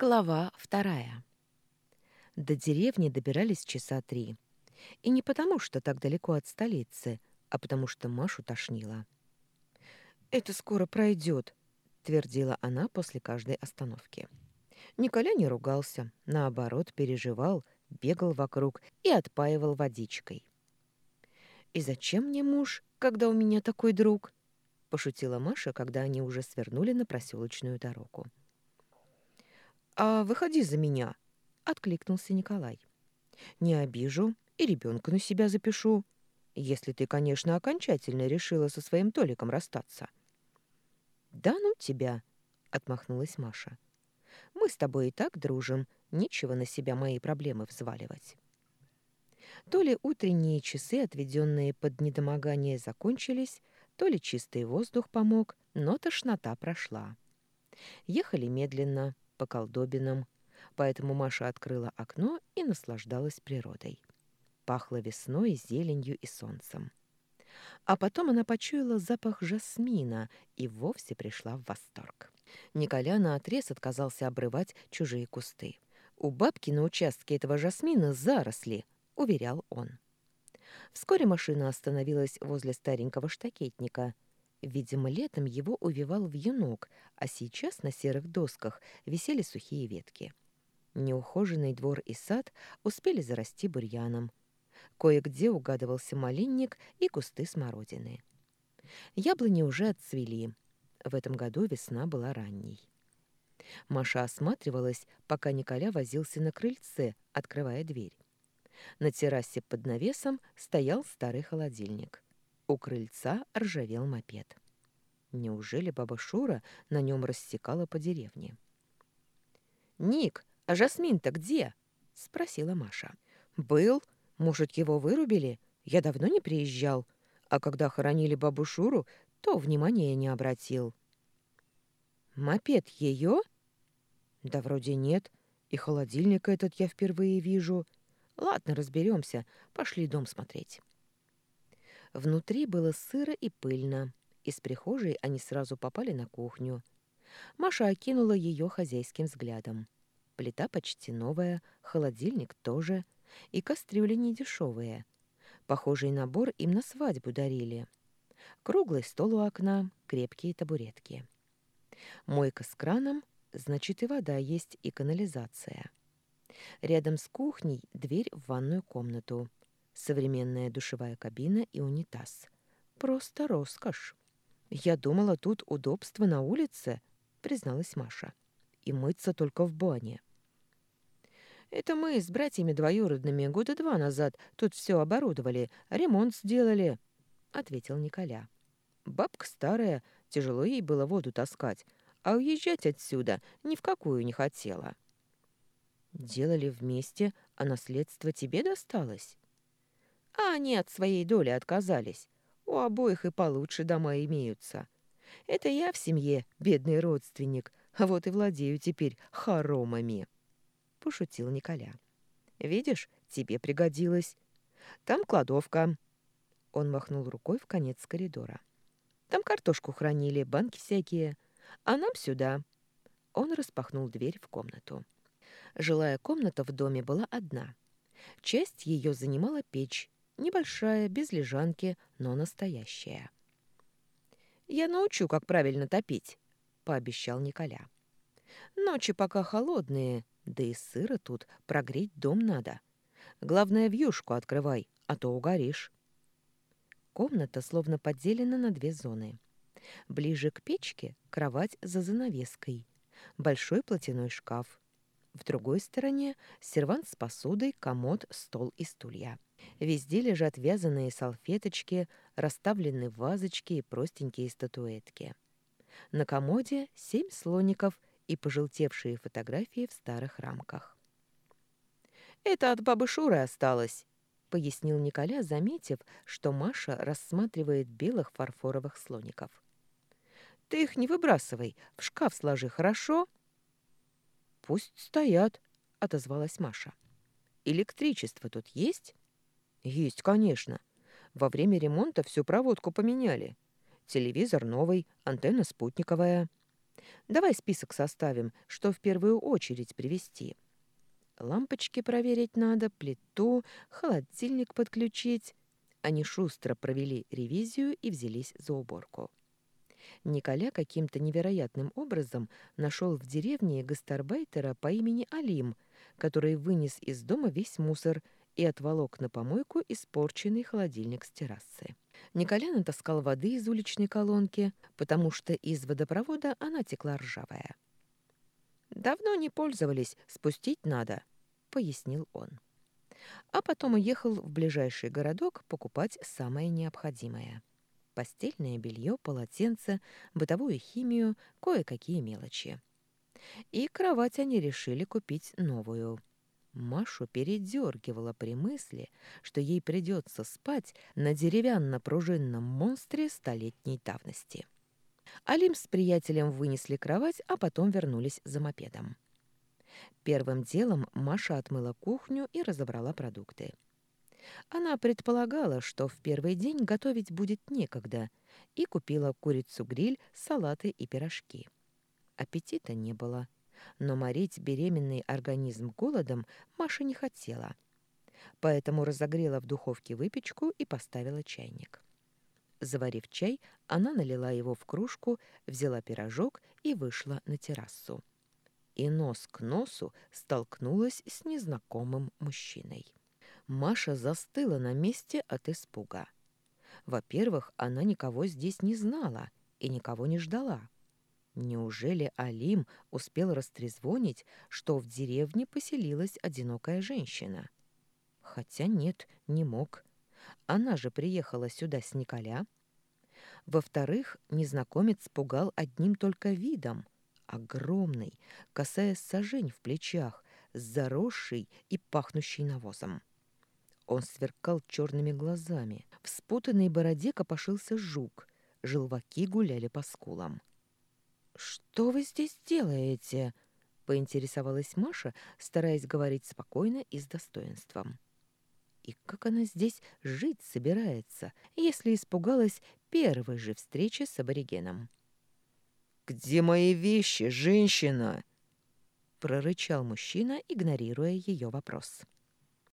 Глава вторая. До деревни добирались часа три. И не потому, что так далеко от столицы, а потому что Машу тошнило. «Это скоро пройдет», — твердила она после каждой остановки. Николя не ругался, наоборот, переживал, бегал вокруг и отпаивал водичкой. «И зачем мне муж, когда у меня такой друг?» — пошутила Маша, когда они уже свернули на проселочную дорогу. «А выходи за меня», — откликнулся Николай. «Не обижу и ребенка на себя запишу, если ты, конечно, окончательно решила со своим Толиком расстаться». «Да ну тебя», — отмахнулась Маша. «Мы с тобой и так дружим, нечего на себя мои проблемы взваливать». То ли утренние часы, отведенные под недомогание, закончились, то ли чистый воздух помог, но тошнота прошла. Ехали медленно, по колдобинам, поэтому Маша открыла окно и наслаждалась природой. Пахло весной, зеленью и солнцем. А потом она почуяла запах жасмина и вовсе пришла в восторг. Николя наотрез отказался обрывать чужие кусты. «У бабки на участке этого жасмина заросли», — уверял он. Вскоре машина остановилась возле старенького штакетника — Видимо, летом его увивал вьюнок, а сейчас на серых досках висели сухие ветки. Неухоженный двор и сад успели зарасти бурьяном. Кое-где угадывался малинник и кусты смородины. Яблони уже отцвели. В этом году весна была ранней. Маша осматривалась, пока Николя возился на крыльце, открывая дверь. На террасе под навесом стоял старый холодильник. У крыльца ржавел мопед. Неужели баба Шура на нем рассекала по деревне? «Ник, а Жасмин-то где?» — спросила Маша. «Был. Может, его вырубили? Я давно не приезжал. А когда хоронили бабу Шуру, то внимания не обратил». «Мопед ее?» «Да вроде нет. И холодильник этот я впервые вижу. Ладно, разберемся. Пошли дом смотреть». Внутри было сыро и пыльно. Из прихожей они сразу попали на кухню. Маша окинула ее хозяйским взглядом. Плита почти новая, холодильник тоже, и кастрюли недешевые. Похожий набор им на свадьбу дарили. Круглый стол у окна, крепкие табуретки. Мойка с краном, значит и вода есть, и канализация. Рядом с кухней дверь в ванную комнату — современная душевая кабина и унитаз. Просто роскошь. Я думала, тут удобство на улице, призналась Маша. И мыться только в бане. Это мы с братьями двоюродными года два назад тут все оборудовали, ремонт сделали, ответил Николя. Бабка старая, тяжело ей было воду таскать, а уезжать отсюда ни в какую не хотела. Делали вместе, а наследство тебе досталось? А они от своей доли отказались. У обоих и получше дома имеются. Это я в семье бедный родственник, а вот и владею теперь хоромами. Пошутил Николя. Видишь, тебе пригодилось. Там кладовка. Он махнул рукой в конец коридора. Там картошку хранили, банки всякие. А нам сюда. Он распахнул дверь в комнату. Жилая комната в доме была одна. Часть ее занимала печь, Небольшая, без лежанки, но настоящая. «Я научу, как правильно топить», — пообещал Николя. «Ночи пока холодные, да и сыро тут, прогреть дом надо. Главное, вьюшку открывай, а то угоришь». Комната словно поделена на две зоны. Ближе к печке — кровать за занавеской, большой платяной шкаф. В другой стороне — сервант с посудой, комод, стол и стулья. Везде лежат вязаные салфеточки, расставлены вазочки и простенькие статуэтки. На комоде семь слоников и пожелтевшие фотографии в старых рамках. «Это от бабы Шуры осталось», — пояснил Николя, заметив, что Маша рассматривает белых фарфоровых слоников. «Ты их не выбрасывай, в шкаф сложи, хорошо?» «Пусть стоят», — отозвалась Маша. «Электричество тут есть?» Есть, конечно. Во время ремонта всю проводку поменяли. Телевизор новый, антенна спутниковая. Давай список составим, что в первую очередь привезти. Лампочки проверить надо, плиту, холодильник подключить. Они шустро провели ревизию и взялись за уборку. Николя каким-то невероятным образом нашел в деревне гастарбайтера по имени Алим, который вынес из дома весь мусор и отволок на помойку испорченный холодильник с террасы. Николя натаскал воды из уличной колонки, потому что из водопровода она текла ржавая. «Давно не пользовались, спустить надо», — пояснил он. А потом уехал в ближайший городок покупать самое необходимое. Постельное белье, полотенце, бытовую химию, кое-какие мелочи. И кровать они решили купить новую — Машу передергивала при мысли, что ей придется спать на деревянно-пружинном монстре столетней давности. Алим с приятелем вынесли кровать, а потом вернулись за мопедом. Первым делом Маша отмыла кухню и разобрала продукты. Она предполагала, что в первый день готовить будет некогда, и купила курицу-гриль, салаты и пирожки. Аппетита не было — но морить беременный организм голодом Маша не хотела. Поэтому разогрела в духовке выпечку и поставила чайник. Заварив чай, она налила его в кружку, взяла пирожок и вышла на террасу. И нос к носу столкнулась с незнакомым мужчиной. Маша застыла на месте от испуга. Во-первых, она никого здесь не знала и никого не ждала. Неужели Алим успел растрезвонить, что в деревне поселилась одинокая женщина? Хотя нет, не мог. Она же приехала сюда с Николя. Во-вторых, незнакомец пугал одним только видом. Огромный, касаясь сажень в плечах, заросший и пахнущий навозом. Он сверкал черными глазами. В спутанной бороде копошился жук. Желваки гуляли по скулам. «Что вы здесь делаете?» — поинтересовалась Маша, стараясь говорить спокойно и с достоинством. И как она здесь жить собирается, если испугалась первой же встречи с аборигеном? «Где мои вещи, женщина?» — прорычал мужчина, игнорируя ее вопрос.